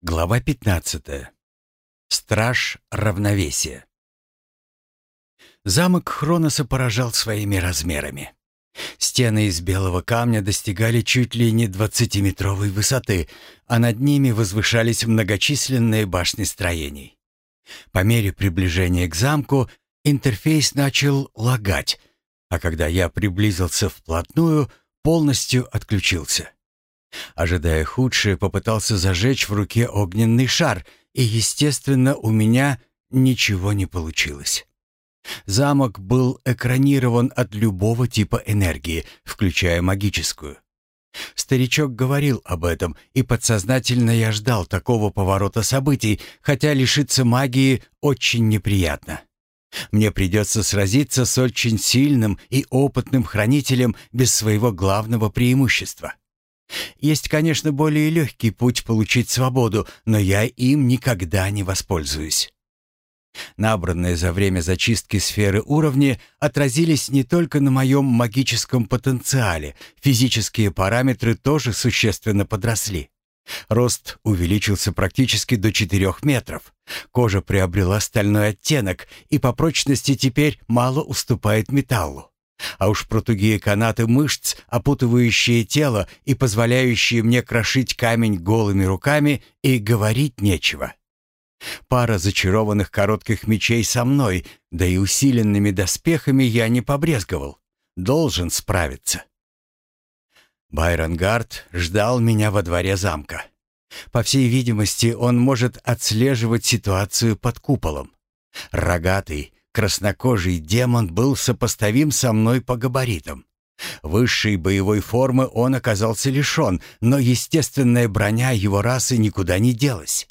Глава 15. Страж равновесия. Замок Хроноса поражал своими размерами. Стены из белого камня достигали чуть ли не двадцатиметровой высоты, а над ними возвышались многочисленные башни строений. По мере приближения к замку интерфейс начал лагать, а когда я приблизился вплотную, полностью отключился. Ожидая худшее, попытался зажечь в руке огненный шар, и, естественно, у меня ничего не получилось. Замок был экранирован от любого типа энергии, включая магическую. Старичок говорил об этом, и подсознательно я ждал такого поворота событий, хотя лишиться магии очень неприятно. Мне придется сразиться с очень сильным и опытным хранителем без своего главного преимущества. Есть, конечно, более легкий путь получить свободу, но я им никогда не воспользуюсь. Набранные за время зачистки сферы уровни отразились не только на моем магическом потенциале, физические параметры тоже существенно подросли. Рост увеличился практически до 4 метров. Кожа приобрела стальной оттенок и по прочности теперь мало уступает металлу. А уж про тугие канаты мышц, опутывающие тело и позволяющие мне крошить камень голыми руками, и говорить нечего. Пара зачарованных коротких мечей со мной, да и усиленными доспехами я не побрезговал. Должен справиться. Байронгард ждал меня во дворе замка. По всей видимости, он может отслеживать ситуацию под куполом. Рогатый, краснокожий демон был сопоставим со мной по габаритам. Высшей боевой формы он оказался лишен, но естественная броня его расы никуда не делась.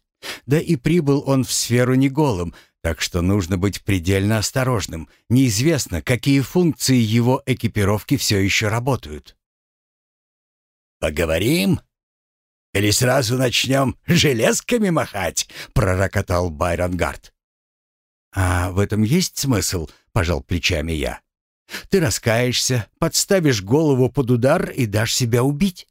Да и прибыл он в сферу не голым, так что нужно быть предельно осторожным. Неизвестно, какие функции его экипировки все еще работают. «Поговорим? Или сразу начнем железками махать?» — пророкотал Байронгард. «А в этом есть смысл?» — пожал плечами я. «Ты раскаешься, подставишь голову под удар и дашь себя убить».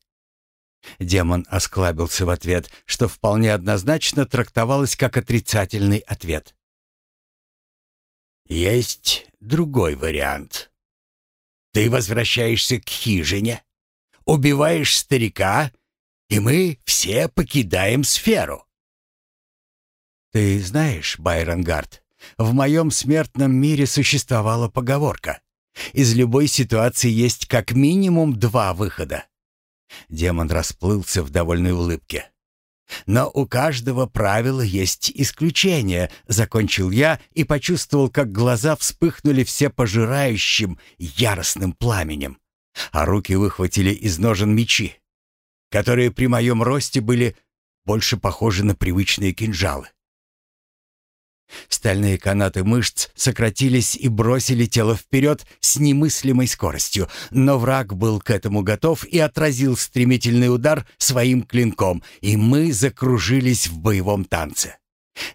Демон осклабился в ответ, что вполне однозначно трактовалось как отрицательный ответ. «Есть другой вариант. Ты возвращаешься к хижине, убиваешь старика, и мы все покидаем сферу». «Ты знаешь, Байронгард, в моем смертном мире существовала поговорка. Из любой ситуации есть как минимум два выхода. Демон расплылся в довольной улыбке. «Но у каждого правила есть исключение», — закончил я и почувствовал, как глаза вспыхнули все пожирающим, яростным пламенем, а руки выхватили из ножен мечи, которые при моем росте были больше похожи на привычные кинжалы. Стальные канаты мышц сократились и бросили тело вперед с немыслимой скоростью, но враг был к этому готов и отразил стремительный удар своим клинком, и мы закружились в боевом танце.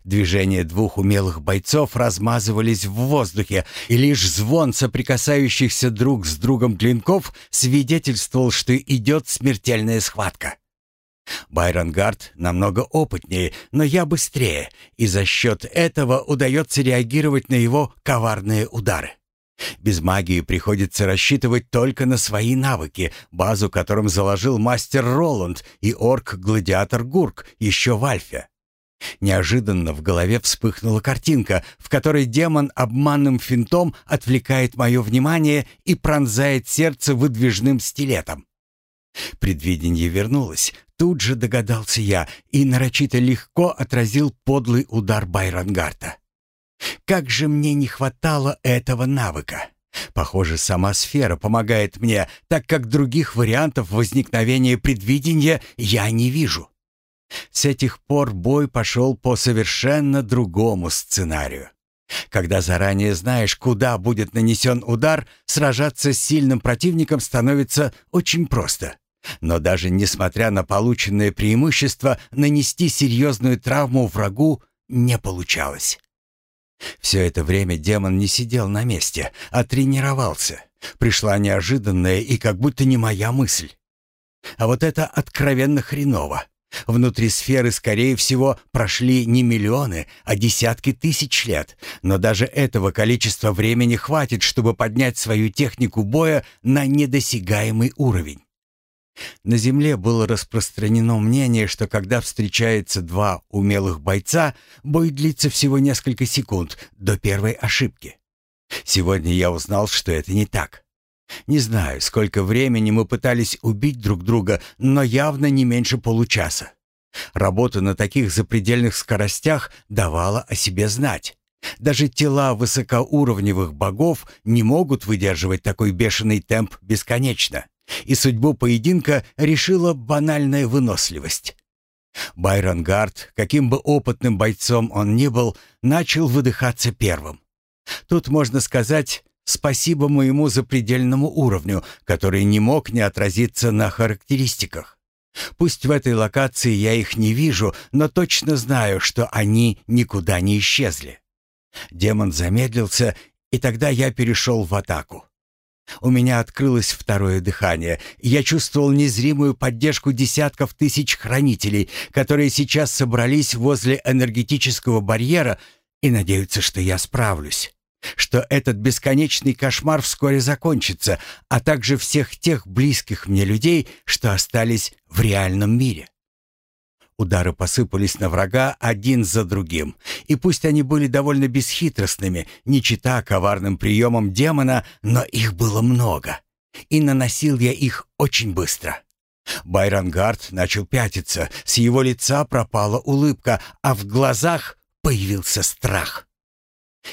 Движения двух умелых бойцов размазывались в воздухе, и лишь звон соприкасающихся друг с другом клинков свидетельствовал, что идет смертельная схватка. Байрон Гард намного опытнее, но я быстрее, и за счет этого удается реагировать на его коварные удары. Без магии приходится рассчитывать только на свои навыки, базу которым заложил мастер Роланд и орк-гладиатор Гурк еще в Альфе. Неожиданно в голове вспыхнула картинка, в которой демон обманным финтом отвлекает мое внимание и пронзает сердце выдвижным стилетом. Предвидение вернулось, тут же догадался я и нарочито легко отразил подлый удар Байронгарта. Как же мне не хватало этого навыка! Похоже, сама сфера помогает мне, так как других вариантов возникновения предвидения я не вижу. С этих пор бой пошел по совершенно другому сценарию. Когда заранее знаешь, куда будет нанесен удар, сражаться с сильным противником становится очень просто. Но даже несмотря на полученное преимущество, нанести серьезную травму врагу не получалось. Все это время демон не сидел на месте, а тренировался. Пришла неожиданная и как будто не моя мысль. А вот это откровенно хреново. Внутри сферы, скорее всего, прошли не миллионы, а десятки тысяч лет, но даже этого количества времени хватит, чтобы поднять свою технику боя на недосягаемый уровень. На Земле было распространено мнение, что когда встречаются два умелых бойца, бой длится всего несколько секунд до первой ошибки. Сегодня я узнал, что это не так. Не знаю, сколько времени мы пытались убить друг друга, но явно не меньше получаса. Работа на таких запредельных скоростях давала о себе знать. Даже тела высокоуровневых богов не могут выдерживать такой бешеный темп бесконечно. И судьбу поединка решила банальная выносливость. Байрон Гард, каким бы опытным бойцом он ни был, начал выдыхаться первым. Тут можно сказать спасибо моему запредельному уровню, который не мог не отразиться на характеристиках. Пусть в этой локации я их не вижу, но точно знаю, что они никуда не исчезли. Демон замедлился, и тогда я перешел в атаку. У меня открылось второе дыхание. Я чувствовал незримую поддержку десятков тысяч хранителей, которые сейчас собрались возле энергетического барьера и надеются, что я справлюсь что этот бесконечный кошмар вскоре закончится, а также всех тех близких мне людей, что остались в реальном мире. Удары посыпались на врага один за другим, и пусть они были довольно бесхитростными, не чита коварным приемом демона, но их было много, и наносил я их очень быстро. Байрангард начал пятиться, с его лица пропала улыбка, а в глазах появился страх.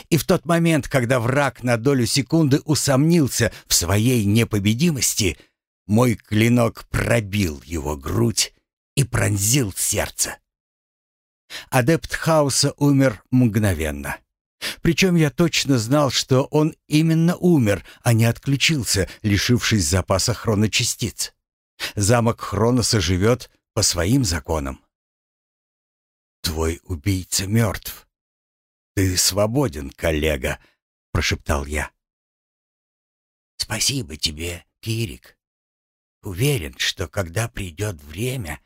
И в тот момент, когда враг на долю секунды усомнился в своей непобедимости, мой клинок пробил его грудь и пронзил сердце. Адепт хаоса умер мгновенно. Причем я точно знал, что он именно умер, а не отключился, лишившись запаса хроночастиц. Замок Хроноса живет по своим законам. «Твой убийца мертв», «Ты свободен, коллега», — прошептал я. «Спасибо тебе, Кирик. Уверен, что когда придет время,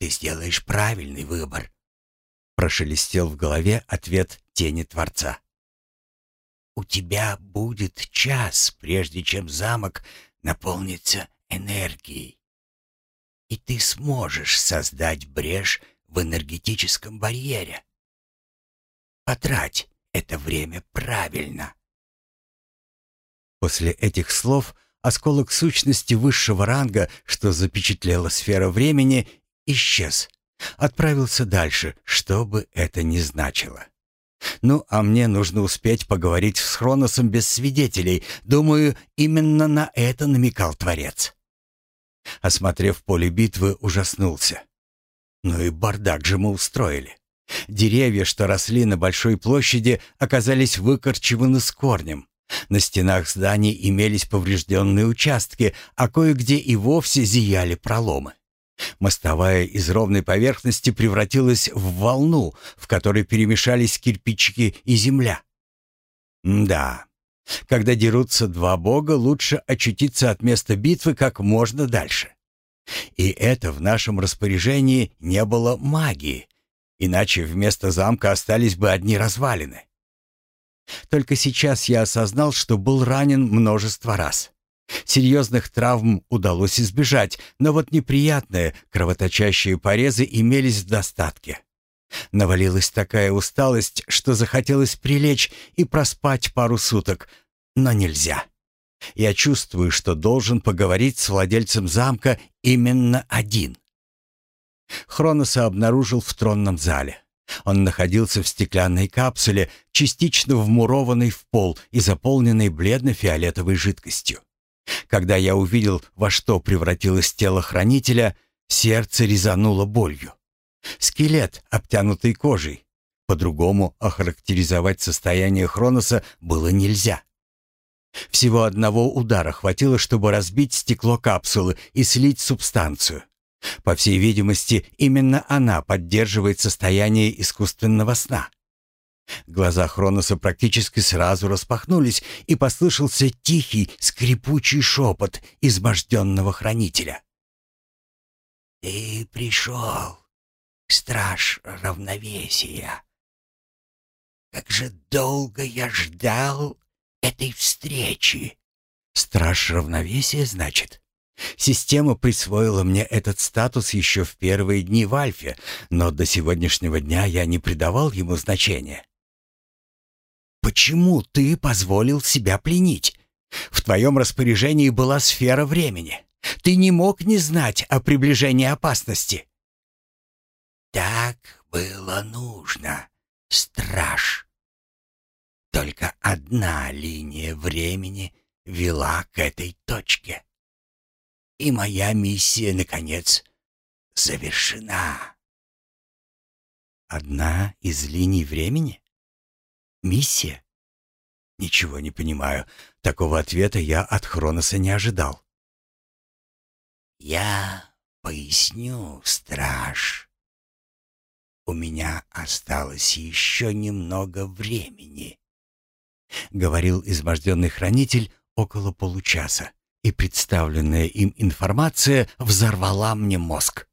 ты сделаешь правильный выбор», — прошелестел в голове ответ тени Творца. «У тебя будет час, прежде чем замок наполнится энергией, и ты сможешь создать брешь в энергетическом барьере. Потрать это время правильно. После этих слов осколок сущности высшего ранга, что запечатлела сфера времени, исчез. Отправился дальше, что бы это ни значило. Ну, а мне нужно успеть поговорить с Хроносом без свидетелей. Думаю, именно на это намекал Творец. Осмотрев поле битвы, ужаснулся. Ну и бардак же мы устроили. Деревья, что росли на большой площади, оказались выкорчеваны с корнем. На стенах зданий имелись поврежденные участки, а кое-где и вовсе зияли проломы. Мостовая из ровной поверхности превратилась в волну, в которой перемешались кирпичики и земля. да, когда дерутся два бога, лучше очутиться от места битвы как можно дальше. И это в нашем распоряжении не было магии, Иначе вместо замка остались бы одни развалины. Только сейчас я осознал, что был ранен множество раз. Серьезных травм удалось избежать, но вот неприятные кровоточащие порезы имелись в достатке. Навалилась такая усталость, что захотелось прилечь и проспать пару суток, но нельзя. Я чувствую, что должен поговорить с владельцем замка именно один. Хроноса обнаружил в тронном зале. Он находился в стеклянной капсуле, частично вмурованной в пол и заполненной бледно-фиолетовой жидкостью. Когда я увидел, во что превратилось тело хранителя, сердце резануло болью. Скелет, обтянутый кожей. По-другому охарактеризовать состояние Хроноса было нельзя. Всего одного удара хватило, чтобы разбить стекло капсулы и слить субстанцию. По всей видимости, именно она поддерживает состояние искусственного сна. Глаза Хроноса практически сразу распахнулись, и послышался тихий, скрипучий шепот изможденного хранителя. Ты пришел, страж равновесия. Как же долго я ждал этой встречи. Страж равновесия, значит? Система присвоила мне этот статус еще в первые дни в Альфе, но до сегодняшнего дня я не придавал ему значения. Почему ты позволил себя пленить? В твоем распоряжении была сфера времени. Ты не мог не знать о приближении опасности. Так было нужно, страж. Только одна линия времени вела к этой точке. И моя миссия, наконец, завершена. Одна из линий времени? Миссия? Ничего не понимаю. Такого ответа я от Хроноса не ожидал. Я поясню, страж. У меня осталось еще немного времени. Говорил изможденный хранитель около получаса, и представленная им информация взорвала мне мозг.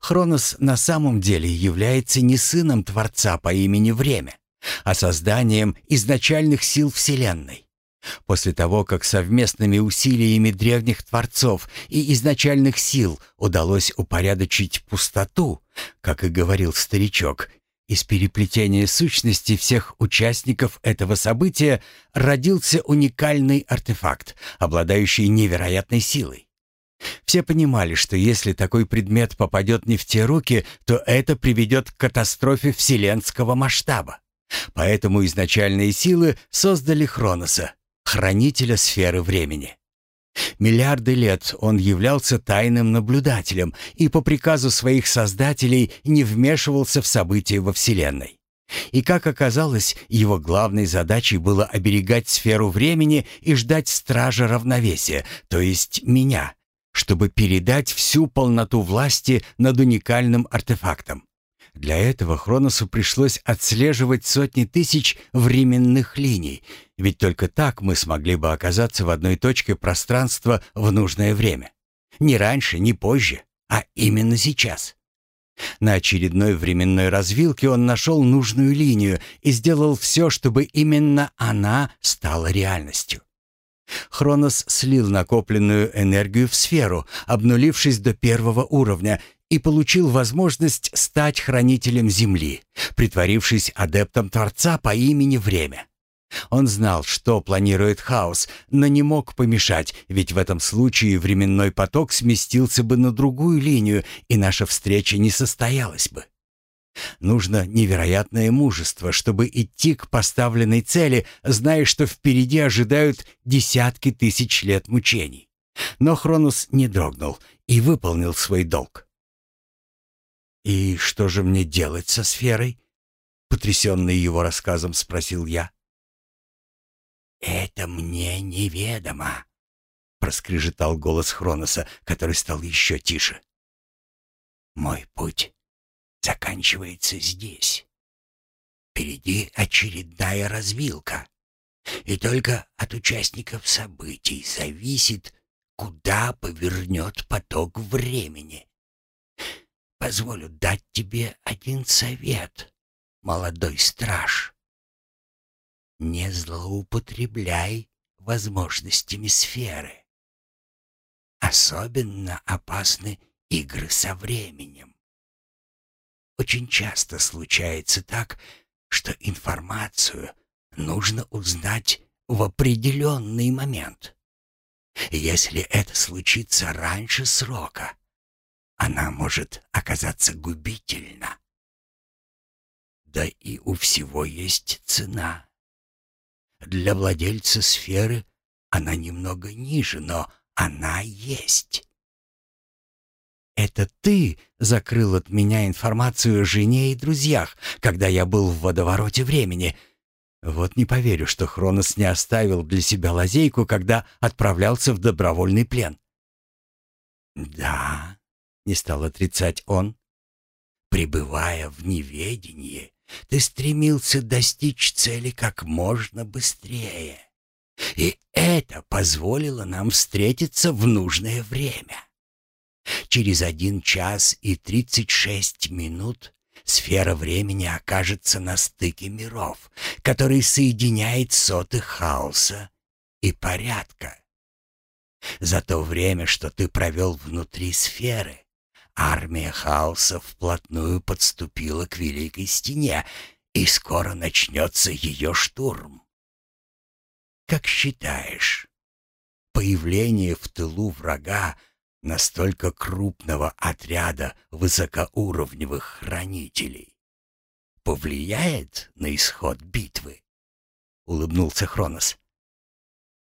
Хронос на самом деле является не сыном Творца по имени Время, а созданием изначальных сил Вселенной. После того, как совместными усилиями древних творцов и изначальных сил удалось упорядочить пустоту, как и говорил старичок, из переплетения сущности всех участников этого события родился уникальный артефакт, обладающий невероятной силой. Все понимали, что если такой предмет попадет не в те руки, то это приведет к катастрофе вселенского масштаба. Поэтому изначальные силы создали Хроноса, хранителя сферы времени. Миллиарды лет он являлся тайным наблюдателем и по приказу своих создателей не вмешивался в события во Вселенной. И, как оказалось, его главной задачей было оберегать сферу времени и ждать стража равновесия, то есть меня, чтобы передать всю полноту власти над уникальным артефактом. Для этого Хроносу пришлось отслеживать сотни тысяч временных линий, ведь только так мы смогли бы оказаться в одной точке пространства в нужное время. Не раньше, не позже, а именно сейчас. На очередной временной развилке он нашел нужную линию и сделал все, чтобы именно она стала реальностью. Хронос слил накопленную энергию в сферу, обнулившись до первого уровня, и получил возможность стать хранителем Земли, притворившись адептом Творца по имени Время. Он знал, что планирует хаос, но не мог помешать, ведь в этом случае временной поток сместился бы на другую линию, и наша встреча не состоялась бы. Нужно невероятное мужество, чтобы идти к поставленной цели, зная, что впереди ожидают десятки тысяч лет мучений. Но Хронус не дрогнул и выполнил свой долг. «И что же мне делать со сферой?» Потрясенный его рассказом спросил я. «Это мне неведомо», — проскрежетал голос Хроноса, который стал еще тише. «Мой путь заканчивается здесь. Впереди очередная развилка, и только от участников событий зависит, куда повернет поток времени. Позволю дать тебе один совет, молодой страж. Не злоупотребляй возможностями сферы. Особенно опасны игры со временем. Очень часто случается так, что информацию нужно узнать в определенный момент. Если это случится раньше срока, она может оказаться губительна. Да и у всего есть цена. Для владельца сферы она немного ниже, но она есть. Это ты закрыл от меня информацию о жене и друзьях, когда я был в водовороте времени. Вот не поверю, что Хронос не оставил для себя лазейку, когда отправлялся в добровольный плен. Да, не стал отрицать он. Пребывая в неведении, ты стремился достичь цели как можно быстрее. И это позволило нам встретиться в нужное время. Через один час и тридцать шесть минут сфера времени окажется на стыке миров, который соединяет соты хаоса и порядка. За то время, что ты провел внутри сферы, армия хаоса вплотную подступила к Великой Стене, и скоро начнется ее штурм. Как считаешь, появление в тылу врага настолько крупного отряда высокоуровневых хранителей повлияет на исход битвы? Улыбнулся Хронос.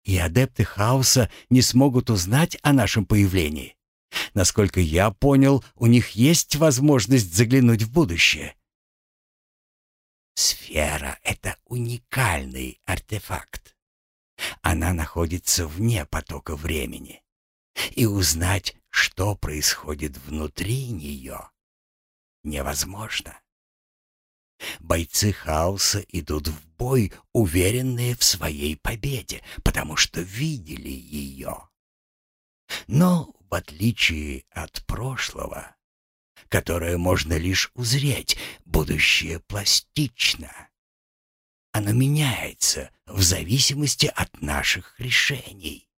И адепты хаоса не смогут узнать о нашем появлении. Насколько я понял, у них есть возможность заглянуть в будущее. Сфера — это уникальный артефакт. Она находится вне потока времени. И узнать, что происходит внутри нее, невозможно. Бойцы хаоса идут в бой, уверенные в своей победе, потому что видели ее. Но, в отличие от прошлого, которое можно лишь узреть, будущее пластично. Оно меняется в зависимости от наших решений.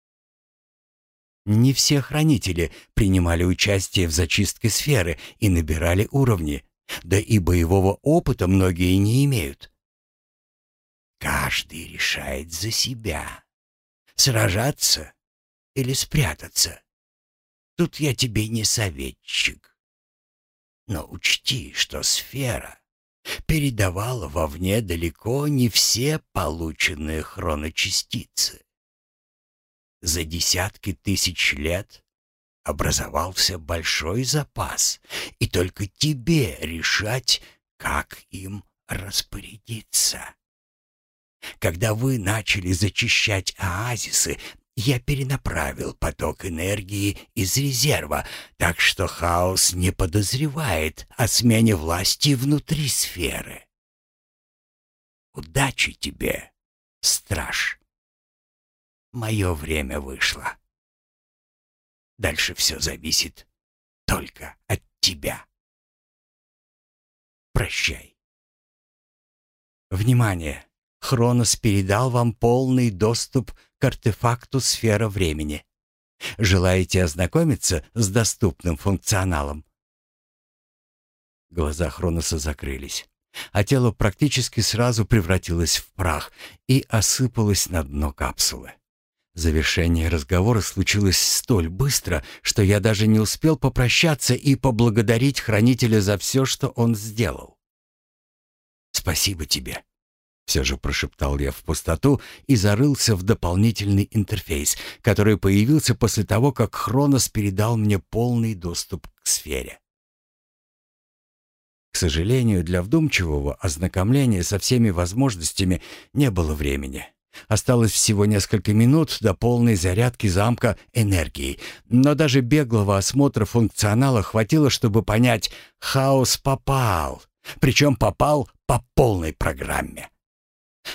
Не все хранители принимали участие в зачистке сферы и набирали уровни, да и боевого опыта многие не имеют. Каждый решает за себя. Сражаться или спрятаться. Тут я тебе не советчик. Но учти, что сфера передавала вовне далеко не все полученные хроночастицы. За десятки тысяч лет образовался большой запас, и только тебе решать, как им распорядиться. Когда вы начали зачищать оазисы, я перенаправил поток энергии из резерва, так что хаос не подозревает о смене власти внутри сферы. Удачи тебе, страж. Мое время вышло. Дальше все зависит только от тебя. Прощай. Внимание! Хронос передал вам полный доступ к артефакту сфера времени. Желаете ознакомиться с доступным функционалом? Глаза Хроноса закрылись, а тело практически сразу превратилось в прах и осыпалось на дно капсулы. Завершение разговора случилось столь быстро, что я даже не успел попрощаться и поблагодарить хранителя за все, что он сделал. «Спасибо тебе», все же прошептал я в пустоту и зарылся в дополнительный интерфейс, который появился после того, как Хронос передал мне полный доступ к сфере. К сожалению, для вдумчивого ознакомления со всеми возможностями не было времени. Осталось всего несколько минут до полной зарядки замка энергии, но даже беглого осмотра функционала хватило, чтобы понять, хаос попал, причем попал по полной программе.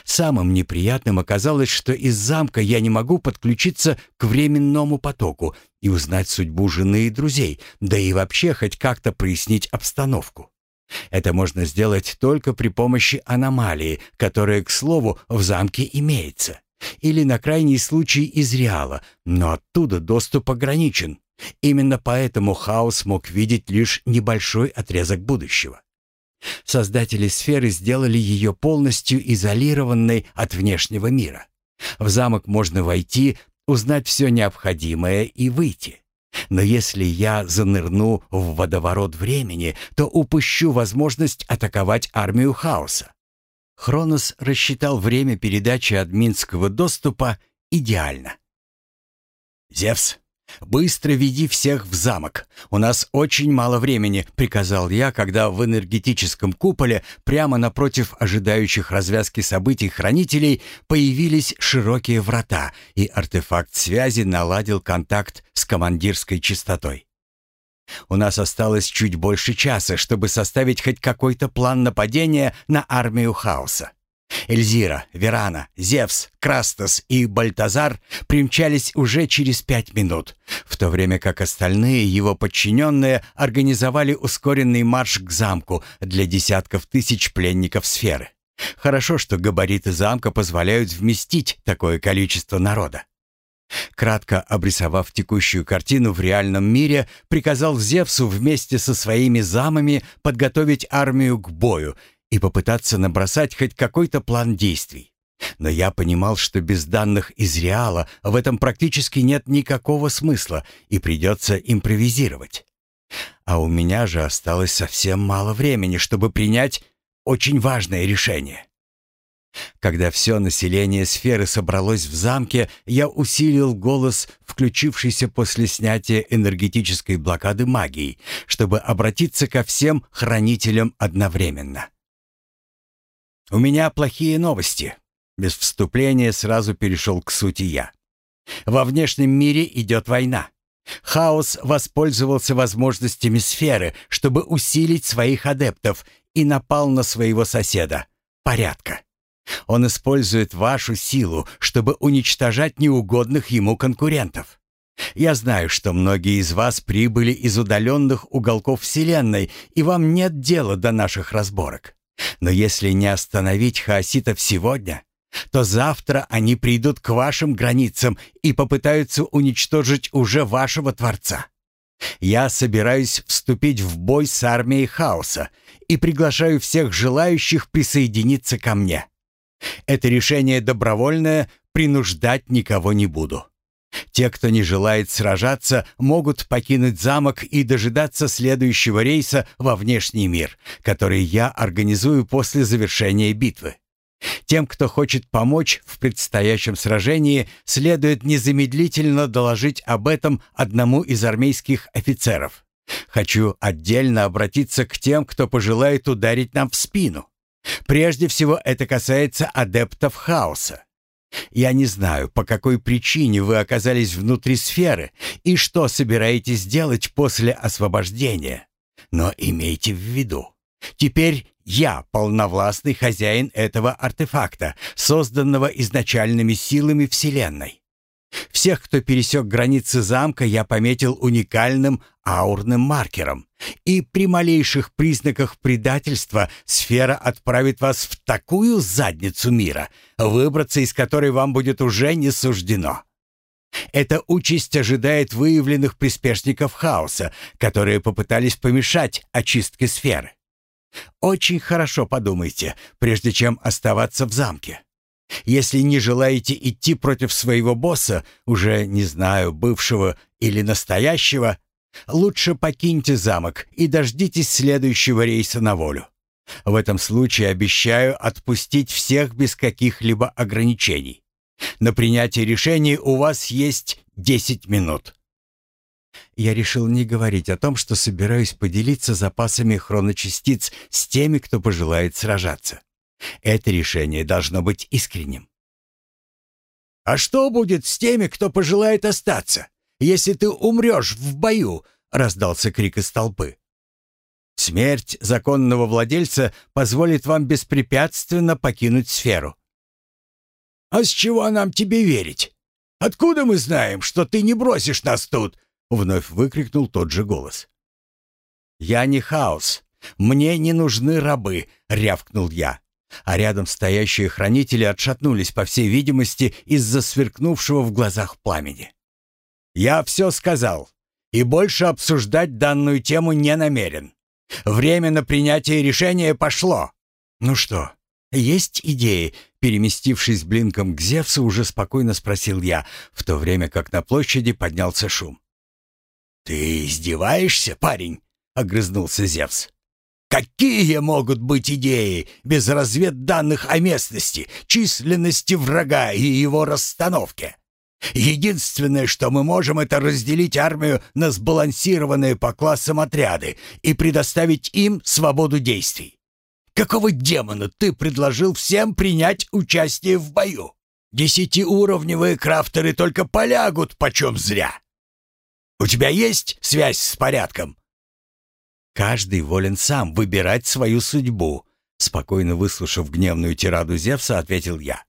Самым неприятным оказалось, что из замка я не могу подключиться к временному потоку и узнать судьбу жены и друзей, да и вообще хоть как-то прояснить обстановку. Это можно сделать только при помощи аномалии, которая, к слову, в замке имеется. Или на крайний случай из Реала, но оттуда доступ ограничен. Именно поэтому Хаос мог видеть лишь небольшой отрезок будущего. Создатели сферы сделали ее полностью изолированной от внешнего мира. В замок можно войти, узнать все необходимое и выйти. Но если я занырну в водоворот времени, то упущу возможность атаковать армию хаоса. Хронос рассчитал время передачи админского доступа идеально. «Зевс, «Быстро веди всех в замок. У нас очень мало времени», — приказал я, когда в энергетическом куполе прямо напротив ожидающих развязки событий хранителей появились широкие врата, и артефакт связи наладил контакт с командирской частотой. У нас осталось чуть больше часа, чтобы составить хоть какой-то план нападения на армию хаоса. Эльзира, Верана, Зевс, Крастос и Бальтазар примчались уже через пять минут, в то время как остальные его подчиненные организовали ускоренный марш к замку для десятков тысяч пленников сферы. Хорошо, что габариты замка позволяют вместить такое количество народа. Кратко обрисовав текущую картину в реальном мире, приказал Зевсу вместе со своими замами подготовить армию к бою и попытаться набросать хоть какой-то план действий. Но я понимал, что без данных из Реала в этом практически нет никакого смысла и придется импровизировать. А у меня же осталось совсем мало времени, чтобы принять очень важное решение. Когда все население сферы собралось в замке, я усилил голос, включившийся после снятия энергетической блокады магией, чтобы обратиться ко всем хранителям одновременно. «У меня плохие новости». Без вступления сразу перешел к сути я. «Во внешнем мире идет война. Хаос воспользовался возможностями сферы, чтобы усилить своих адептов и напал на своего соседа. Порядка. Он использует вашу силу, чтобы уничтожать неугодных ему конкурентов. Я знаю, что многие из вас прибыли из удаленных уголков Вселенной, и вам нет дела до наших разборок. Но если не остановить хаоситов сегодня, то завтра они придут к вашим границам и попытаются уничтожить уже вашего Творца. Я собираюсь вступить в бой с армией хаоса и приглашаю всех желающих присоединиться ко мне. Это решение добровольное, принуждать никого не буду. Те, кто не желает сражаться, могут покинуть замок и дожидаться следующего рейса во внешний мир, который я организую после завершения битвы. Тем, кто хочет помочь в предстоящем сражении, следует незамедлительно доложить об этом одному из армейских офицеров. Хочу отдельно обратиться к тем, кто пожелает ударить нам в спину. Прежде всего это касается адептов хаоса. Я не знаю, по какой причине вы оказались внутри сферы и что собираетесь делать после освобождения. Но имейте в виду, теперь я полновластный хозяин этого артефакта, созданного изначальными силами Вселенной. Всех, кто пересек границы замка, я пометил уникальным аурным маркером. И при малейших признаках предательства сфера отправит вас в такую задницу мира, выбраться из которой вам будет уже не суждено. Эта участь ожидает выявленных приспешников хаоса, которые попытались помешать очистке сферы. Очень хорошо подумайте, прежде чем оставаться в замке. Если не желаете идти против своего босса, уже не знаю, бывшего или настоящего, лучше покиньте замок и дождитесь следующего рейса на волю. В этом случае обещаю отпустить всех без каких-либо ограничений. На принятие решений у вас есть 10 минут. Я решил не говорить о том, что собираюсь поделиться запасами хроночастиц с теми, кто пожелает сражаться. Это решение должно быть искренним. «А что будет с теми, кто пожелает остаться, если ты умрешь в бою?» — раздался крик из толпы. «Смерть законного владельца позволит вам беспрепятственно покинуть сферу». «А с чего нам тебе верить? Откуда мы знаем, что ты не бросишь нас тут?» — вновь выкрикнул тот же голос. «Я не хаос. Мне не нужны рабы», — рявкнул я а рядом стоящие хранители отшатнулись, по всей видимости, из-за сверкнувшего в глазах пламени. «Я все сказал, и больше обсуждать данную тему не намерен. Время на принятие решения пошло. Ну что, есть идеи?» Переместившись блинком к Зевсу, уже спокойно спросил я, в то время как на площади поднялся шум. «Ты издеваешься, парень?» — огрызнулся Зевс. Какие могут быть идеи без разведданных о местности, численности врага и его расстановке? Единственное, что мы можем, это разделить армию на сбалансированные по классам отряды и предоставить им свободу действий. Какого демона ты предложил всем принять участие в бою? Десятиуровневые крафтеры только полягут почем зря. У тебя есть связь с порядком? Каждый волен сам выбирать свою судьбу, Спокойно выслушав гневную тираду Зевса, ответил я.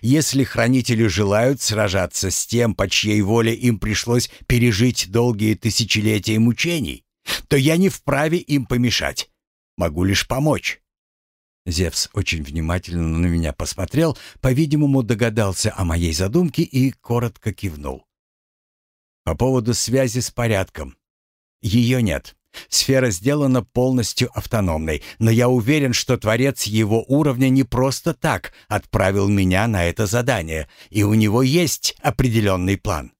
Если хранители желают сражаться с тем, по чьей воле им пришлось пережить долгие тысячелетия мучений, то я не вправе им помешать. Могу лишь помочь. Зевс очень внимательно на меня посмотрел, по-видимому, догадался о моей задумке и коротко кивнул. По поводу связи с порядком. Ее нет. Сфера сделана полностью автономной, но я уверен, что Творец его уровня не просто так отправил меня на это задание, и у него есть определенный план.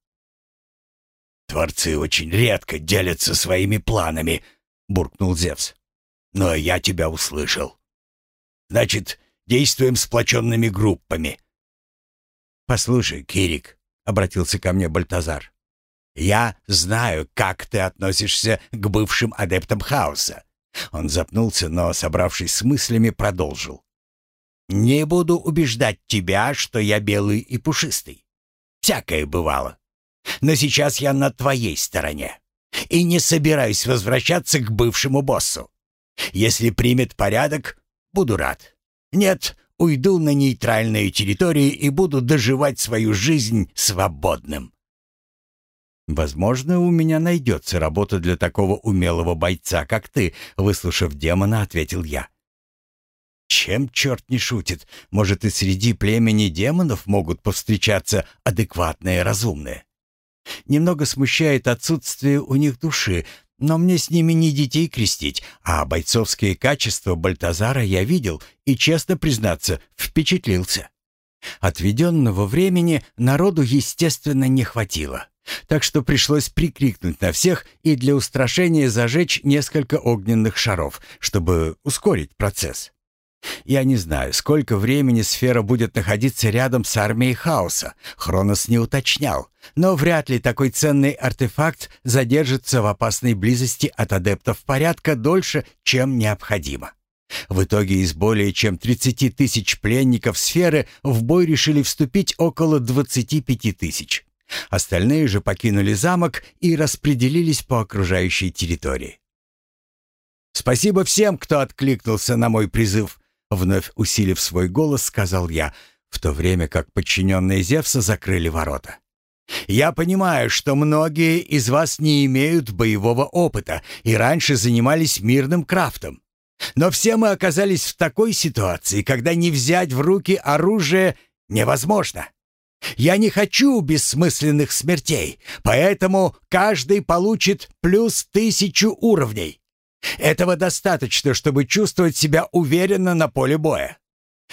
«Творцы очень редко делятся своими планами», — буркнул Зевс. «Но я тебя услышал. Значит, действуем сплоченными группами». «Послушай, Кирик», — обратился ко мне Бальтазар, «я знаю, как ты относишься к бывшим адептам хаоса». Он запнулся, но, собравшись с мыслями, продолжил. «Не буду убеждать тебя, что я белый и пушистый. Всякое бывало. Но сейчас я на твоей стороне и не собираюсь возвращаться к бывшему боссу. Если примет порядок, буду рад. Нет, уйду на нейтральные территории и буду доживать свою жизнь свободным. «Возможно, у меня найдется работа для такого умелого бойца, как ты», — выслушав демона, ответил я. «Чем черт не шутит? Может, и среди племени демонов могут повстречаться адекватные разумные?» Немного смущает отсутствие у них души, но мне с ними не детей крестить, а бойцовские качества Бальтазара я видел и, честно признаться, впечатлился. Отведенного времени народу, естественно, не хватило. Так что пришлось прикрикнуть на всех и для устрашения зажечь несколько огненных шаров, чтобы ускорить процесс. Я не знаю, сколько времени сфера будет находиться рядом с армией хаоса. Хронос не уточнял. Но вряд ли такой ценный артефакт задержится в опасной близости от адептов порядка дольше, чем необходимо. В итоге из более чем 30 тысяч пленников сферы в бой решили вступить около 25 тысяч. Остальные же покинули замок и распределились по окружающей территории. «Спасибо всем, кто откликнулся на мой призыв», Вновь усилив свой голос, сказал я, в то время как подчиненные Зевса закрыли ворота. «Я понимаю, что многие из вас не имеют боевого опыта и раньше занимались мирным крафтом. Но все мы оказались в такой ситуации, когда не взять в руки оружие невозможно. Я не хочу бессмысленных смертей, поэтому каждый получит плюс тысячу уровней. Этого достаточно, чтобы чувствовать себя уверенно на поле боя.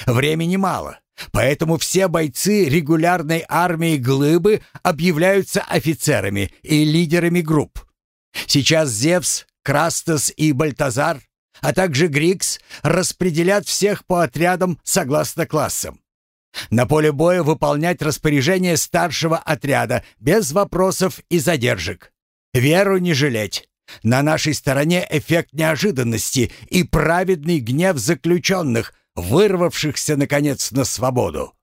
Времени мало, поэтому все бойцы регулярной армии Глыбы объявляются офицерами и лидерами групп. Сейчас Зевс, Крастос и Бальтазар, а также Грикс распределят всех по отрядам согласно классам. На поле боя выполнять распоряжение старшего отряда без вопросов и задержек. Веру не жалеть. На нашей стороне эффект неожиданности и праведный гнев заключенных, вырвавшихся, наконец, на свободу.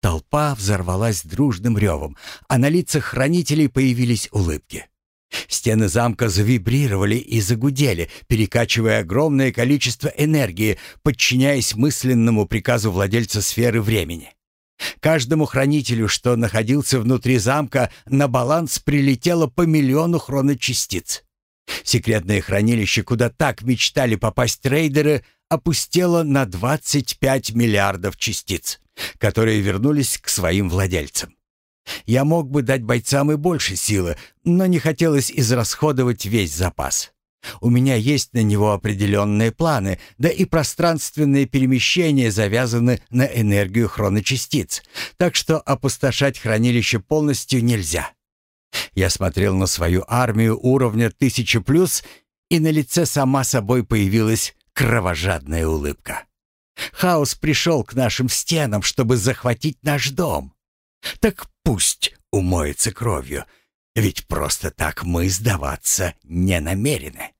Толпа взорвалась дружным ревом, а на лицах хранителей появились улыбки. Стены замка завибрировали и загудели, перекачивая огромное количество энергии, подчиняясь мысленному приказу владельца сферы времени. Каждому хранителю, что находился внутри замка, на баланс прилетело по миллиону хроночастиц. Секретное хранилище, куда так мечтали попасть рейдеры, опустело на 25 миллиардов частиц, которые вернулись к своим владельцам. Я мог бы дать бойцам и больше силы, но не хотелось израсходовать весь запас. У меня есть на него определенные планы, да и пространственные перемещения завязаны на энергию хроночастиц, так что опустошать хранилище полностью нельзя. Я смотрел на свою армию уровня тысячи плюс, и на лице сама собой появилась кровожадная улыбка. Хаос пришел к нашим стенам, чтобы захватить наш дом. Так пусть умоется кровью, ведь просто так мы сдаваться не намерены.